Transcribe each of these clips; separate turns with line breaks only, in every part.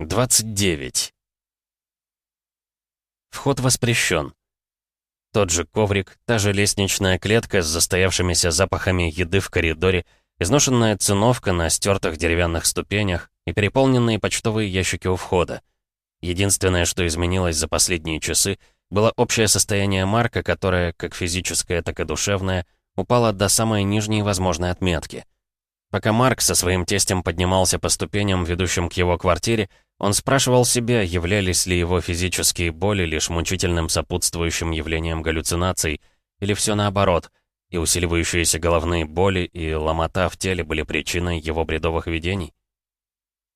29. Вход воспрещен. Тот же коврик, та же лестничная клетка с застоявшимися запахами еды в коридоре, изношенная циновка на стертых деревянных ступенях и переполненные почтовые ящики у входа. Единственное, что изменилось за последние часы, было общее состояние Марка, которое, как физическое, так и душевное, упало до самой нижней возможной отметки. Пока Марк со своим тестем поднимался по ступеням, ведущим к его квартире, он спрашивал себя, являлись ли его физические боли лишь мучительным сопутствующим явлением галлюцинаций, или все наоборот, и усиливающиеся головные боли и ломота в теле были причиной его бредовых видений.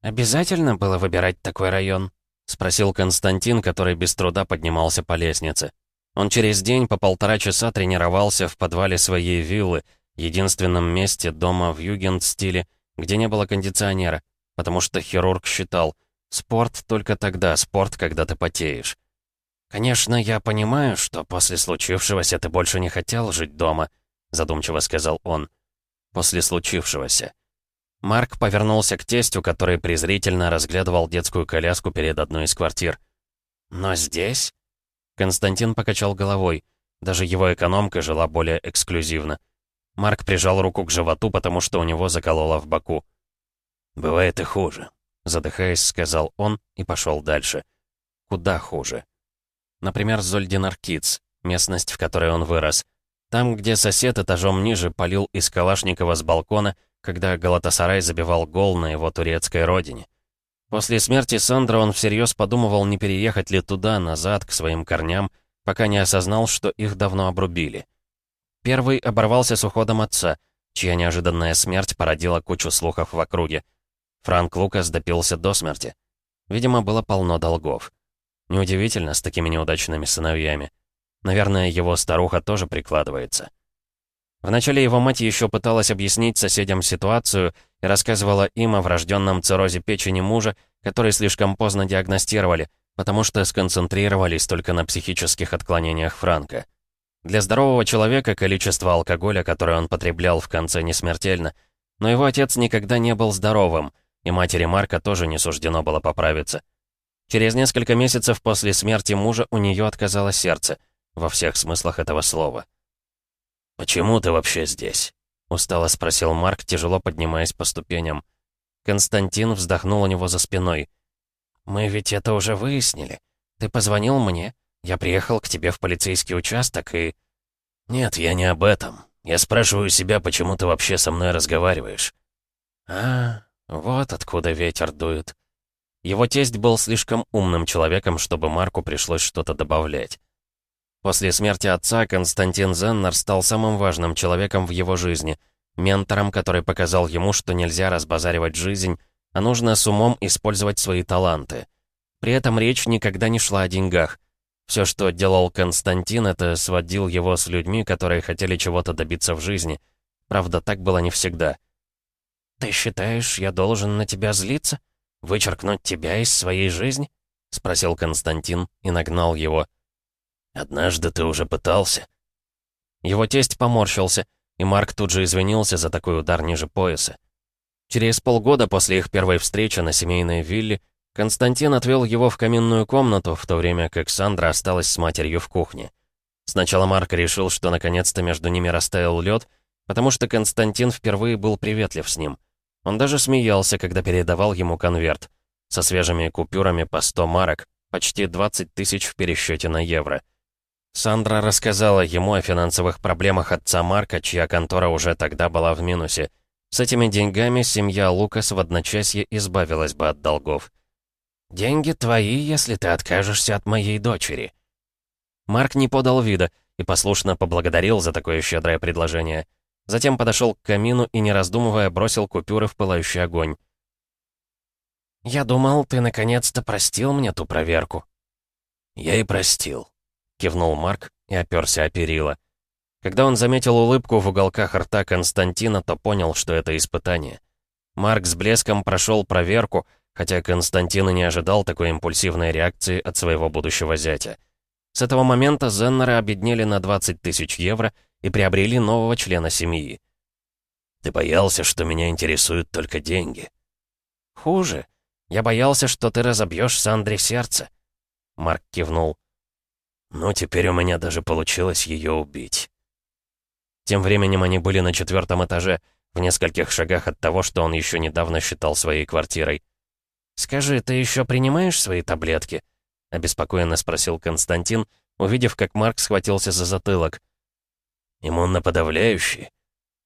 «Обязательно было выбирать такой район?» — спросил Константин, который без труда поднимался по лестнице. Он через день по полтора часа тренировался в подвале своей виллы, единственном месте дома в югенд-стиле, где не было кондиционера, потому что хирург считал — Спорт только тогда, спорт, когда ты потеешь. «Конечно, я понимаю, что после случившегося ты больше не хотел жить дома», задумчиво сказал он. «После случившегося». Марк повернулся к тестю, который презрительно разглядывал детскую коляску перед одной из квартир. «Но здесь?» Константин покачал головой. Даже его экономка жила более эксклюзивно. Марк прижал руку к животу, потому что у него закололо в боку. «Бывает и хуже. Задыхаясь, сказал он и пошел дальше. Куда хуже. Например, Зольдинар-Китс, местность, в которой он вырос. Там, где сосед этажом ниже полил из Калашникова с балкона, когда Галатасарай забивал гол на его турецкой родине. После смерти Сандра он всерьез подумывал, не переехать ли туда, назад, к своим корням, пока не осознал, что их давно обрубили. Первый оборвался с уходом отца, чья неожиданная смерть породила кучу слухов в округе. Франк Лукас допился до смерти. Видимо, было полно долгов. Неудивительно с такими неудачными сыновьями. Наверное, его старуха тоже прикладывается. Вначале его мать еще пыталась объяснить соседям ситуацию и рассказывала им о врожденном циррозе печени мужа, который слишком поздно диагностировали, потому что сконцентрировались только на психических отклонениях Франка. Для здорового человека количество алкоголя, которое он потреблял в конце, не смертельно, но его отец никогда не был здоровым — и матери Марка тоже не суждено было поправиться. Через несколько месяцев после смерти мужа у нее отказало сердце, во всех смыслах этого слова. «Почему ты вообще здесь?» — устало спросил Марк, тяжело поднимаясь по ступеням. Константин вздохнул у него за спиной. «Мы ведь это уже выяснили. Ты позвонил мне, я приехал к тебе в полицейский участок и...» «Нет, я не об этом. Я спрашиваю себя, почему ты вообще со мной разговариваешь». «А, вот откуда ветер дует. Его тесть был слишком умным человеком, чтобы Марку пришлось что-то добавлять. После смерти отца Константин Зеннер стал самым важным человеком в его жизни, ментором, который показал ему, что нельзя разбазаривать жизнь, а нужно с умом использовать свои таланты. При этом речь никогда не шла о деньгах. Все, что делал Константин, это сводил его с людьми, которые хотели чего-то добиться в жизни. Правда, так было не всегда. «Ты считаешь, я должен на тебя злиться? Вычеркнуть тебя из своей жизни?» — спросил Константин и нагнал его. «Однажды ты уже пытался». Его тесть поморщился, и Марк тут же извинился за такой удар ниже пояса. Через полгода после их первой встречи на семейной вилле Константин отвел его в каминную комнату, в то время как Сандра осталась с матерью в кухне. Сначала Марк решил, что наконец-то между ними растаял лед, потому что Константин впервые был приветлив с ним. Он даже смеялся, когда передавал ему конверт. Со свежими купюрами по 100 марок, почти 20 тысяч в пересчете на евро. Сандра рассказала ему о финансовых проблемах отца Марка, чья контора уже тогда была в минусе. С этими деньгами семья Лукас в одночасье избавилась бы от долгов. «Деньги твои, если ты откажешься от моей дочери». Марк не подал вида и послушно поблагодарил за такое щедрое предложение. Затем подошел к камину и, не раздумывая, бросил купюры в пылающий огонь. «Я думал, ты наконец-то простил мне ту проверку». «Я и простил», — кивнул Марк и оперся о перила. Когда он заметил улыбку в уголках рта Константина, то понял, что это испытание. Марк с блеском прошел проверку, хотя Константин и не ожидал такой импульсивной реакции от своего будущего зятя. С этого момента Зеннеры обеднели на 20 тысяч евро и приобрели нового члена семьи. «Ты боялся, что меня интересуют только деньги?» «Хуже. Я боялся, что ты разобьешь Сандре сердце». Марк кивнул. «Ну, теперь у меня даже получилось ее убить». Тем временем они были на четвертом этаже, в нескольких шагах от того, что он еще недавно считал своей квартирой. «Скажи, ты еще принимаешь свои таблетки?» — обеспокоенно спросил Константин, увидев, как Марк схватился за затылок.
«Иммуноподавляющий?»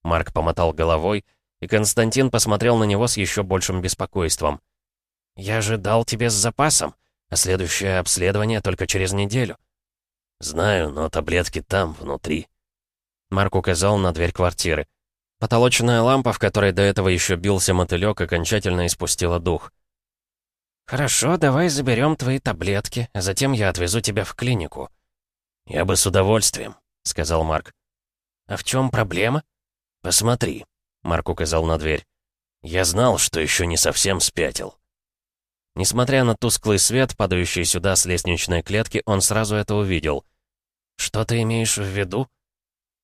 Марк помотал головой, и Константин посмотрел на него с еще большим беспокойством. «Я же дал тебе с запасом, а следующее обследование только через неделю».
«Знаю, но таблетки там, внутри».
Марк указал на дверь квартиры. Потолочная лампа, в которой до этого еще бился мотылек, окончательно испустила дух. «Хорошо, давай заберем твои таблетки, а затем я отвезу тебя в клинику».
«Я бы с удовольствием», — сказал Марк.
«А в чем проблема?»
«Посмотри», — Марк указал на дверь. «Я знал, что еще не совсем спятил».
Несмотря на тусклый свет, падающий сюда с лестничной клетки, он сразу это увидел. «Что ты имеешь в виду?»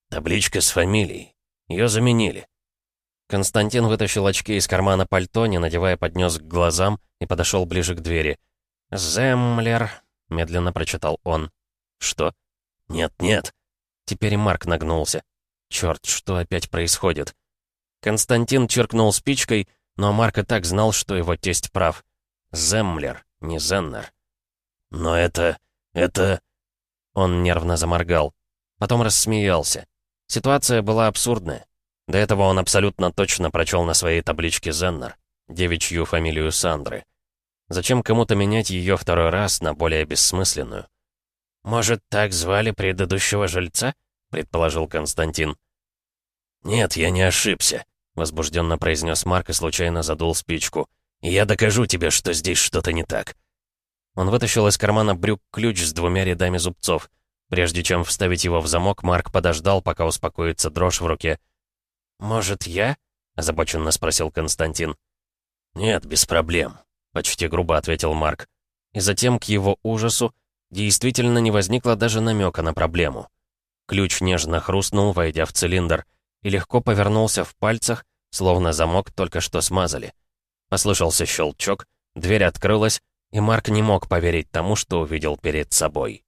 «Табличка с фамилией. Ее заменили».
Константин вытащил очки из кармана пальто, не надевая, поднес к глазам и подошел ближе к двери. «Землер», — медленно прочитал он. «Что?»
«Нет-нет».
Теперь Марк нагнулся. Черт, что опять происходит? Константин черкнул спичкой, но Марк и так знал, что его тесть прав. Землер, не Зеннер.
«Но это... это...»
Он нервно заморгал. Потом рассмеялся. Ситуация была абсурдная. До этого он абсолютно точно прочел на своей табличке Зеннер, девичью фамилию Сандры. Зачем кому-то менять ее второй раз на более бессмысленную? «Может, так звали предыдущего жильца?» — предположил Константин.
«Нет, я не ошибся», — возбужденно произнес Марк и случайно задул спичку. «И я докажу тебе, что здесь что-то не так».
Он вытащил из кармана брюк ключ с двумя рядами зубцов. Прежде чем вставить его в замок, Марк подождал, пока успокоится дрожь в руке. «Может, я?» — озабоченно спросил Константин.
«Нет, без проблем», — почти грубо ответил Марк.
И затем, к его ужасу, Действительно не возникло даже намека на проблему. Ключ нежно хрустнул, войдя в цилиндр, и легко повернулся в пальцах, словно замок только что смазали. Послышался щелчок, дверь открылась, и Марк не мог поверить тому, что увидел перед собой.